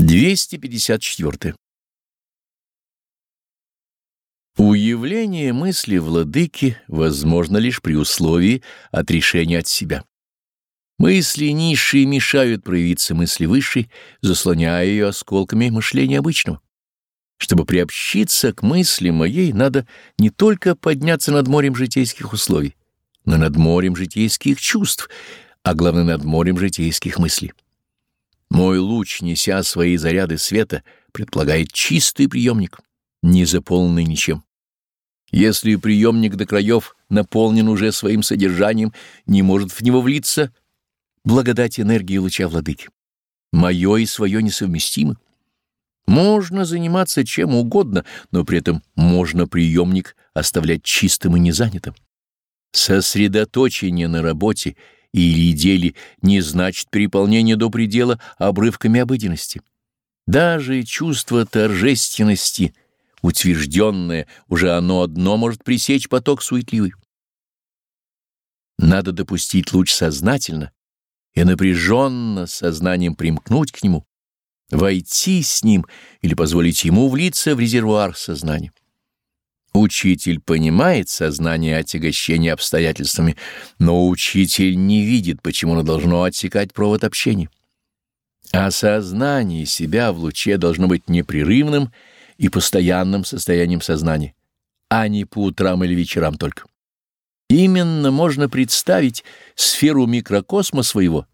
254. Уявление мысли владыки возможно лишь при условии отрешения от себя. Мысли низшие мешают проявиться мысли высшей, заслоняя ее осколками мышления обычного. Чтобы приобщиться к мысли моей, надо не только подняться над морем житейских условий, но над морем житейских чувств, а главное над морем житейских мыслей. Мой луч, неся свои заряды света, предполагает чистый приемник, не заполненный ничем. Если приемник до краев наполнен уже своим содержанием, не может в него влиться благодать энергии луча владыки. Мое и свое несовместимы. Можно заниматься чем угодно, но при этом можно приемник оставлять чистым и незанятым. Сосредоточение на работе — или деле не значит переполнение до предела обрывками обыденности. Даже чувство торжественности, утвержденное, уже оно одно может пресечь поток суетливый. Надо допустить луч сознательно и напряженно сознанием примкнуть к нему, войти с ним или позволить ему влиться в резервуар сознания. Учитель понимает сознание отягощения обстоятельствами, но учитель не видит, почему оно должно отсекать провод общения. Осознание себя в луче должно быть непрерывным и постоянным состоянием сознания, а не по утрам или вечерам только. Именно можно представить сферу микрокосма своего,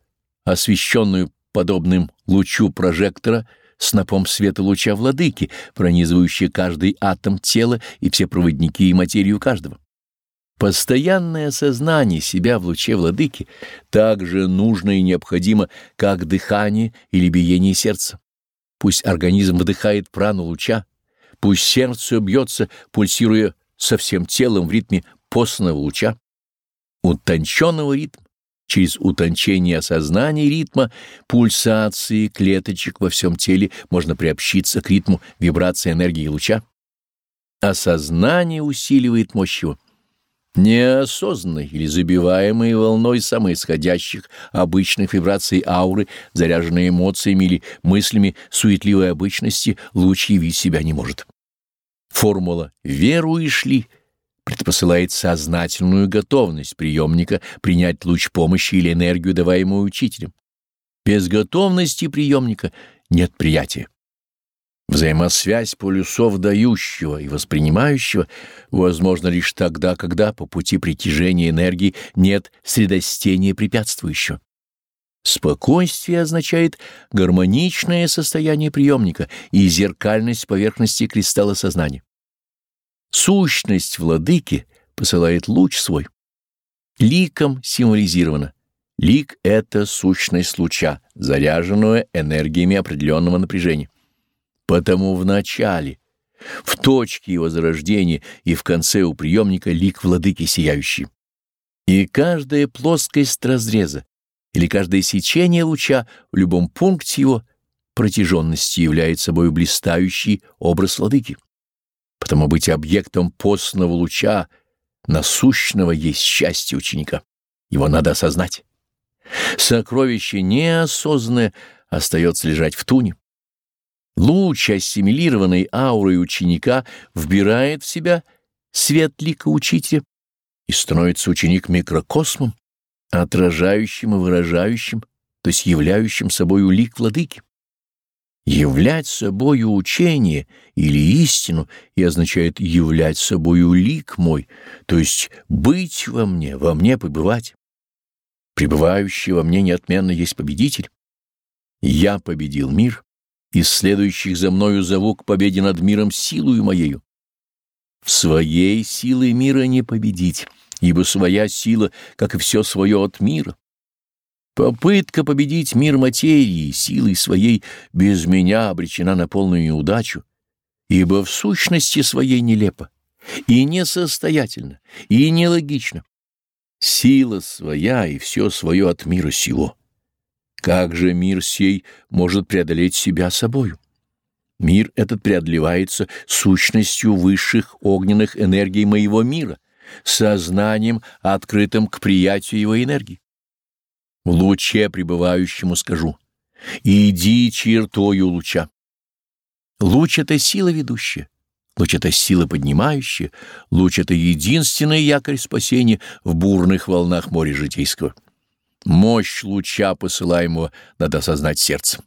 освещенную подобным лучу прожектора, снопом света луча владыки, пронизывающий каждый атом тела и все проводники и материю каждого. Постоянное сознание себя в луче владыки так же нужно и необходимо, как дыхание или биение сердца. Пусть организм вдыхает прану луча, пусть сердце бьется, пульсируя со всем телом в ритме постного луча, утонченного ритма Через утончение осознания ритма, пульсации клеточек во всем теле можно приобщиться к ритму вибрации энергии луча. Осознание усиливает мощь его. Неосознанной или забиваемой волной самоисходящих обычных вибраций ауры, заряженной эмоциями или мыслями суетливой обычности, луч явить себя не может. Формула «веру и шли» предпосылает сознательную готовность приемника принять луч помощи или энергию, даваемую учителем. Без готовности приемника нет приятия. Взаимосвязь полюсов дающего и воспринимающего возможна лишь тогда, когда по пути притяжения энергии нет средостения препятствующего. Спокойствие означает гармоничное состояние приемника и зеркальность поверхности кристалла сознания. Сущность владыки посылает луч свой. Ликом символизировано. Лик — это сущность луча, заряженную энергиями определенного напряжения. Потому в начале, в точке его зарождения и в конце у приемника лик владыки сияющий. И каждая плоскость разреза или каждое сечение луча в любом пункте его протяженности является собой блистающий образ владыки. Потому быть объектом постного луча, насущного есть счастье ученика. Его надо осознать. Сокровище неосознанное остается лежать в туне. Луч, ассимилированный аурой ученика, вбирает в себя свет лика учителя и становится ученик микрокосмом, отражающим и выражающим, то есть являющим собою лик владыки. Являть собою учение или истину и означает являть собою лик мой, то есть быть во мне, во мне побывать. Пребывающий во мне неотменно есть победитель. Я победил мир, и следующих за мною зову к победе над миром силою моею. Своей силой мира не победить, ибо своя сила, как и все свое от мира. Попытка победить мир материи силой своей без меня обречена на полную неудачу, ибо в сущности своей нелепо, и несостоятельно, и нелогично. Сила своя и все свое от мира сего. Как же мир сей может преодолеть себя собою? Мир этот преодолевается сущностью высших огненных энергий моего мира, сознанием, открытым к приятию его энергии. В луче пребывающему скажу, Иди чертою луча. Луч — это сила ведущая, луч — это сила поднимающая, луч — это единственный якорь спасения в бурных волнах моря житейского. Мощь луча, посылаемого, надо осознать сердцем.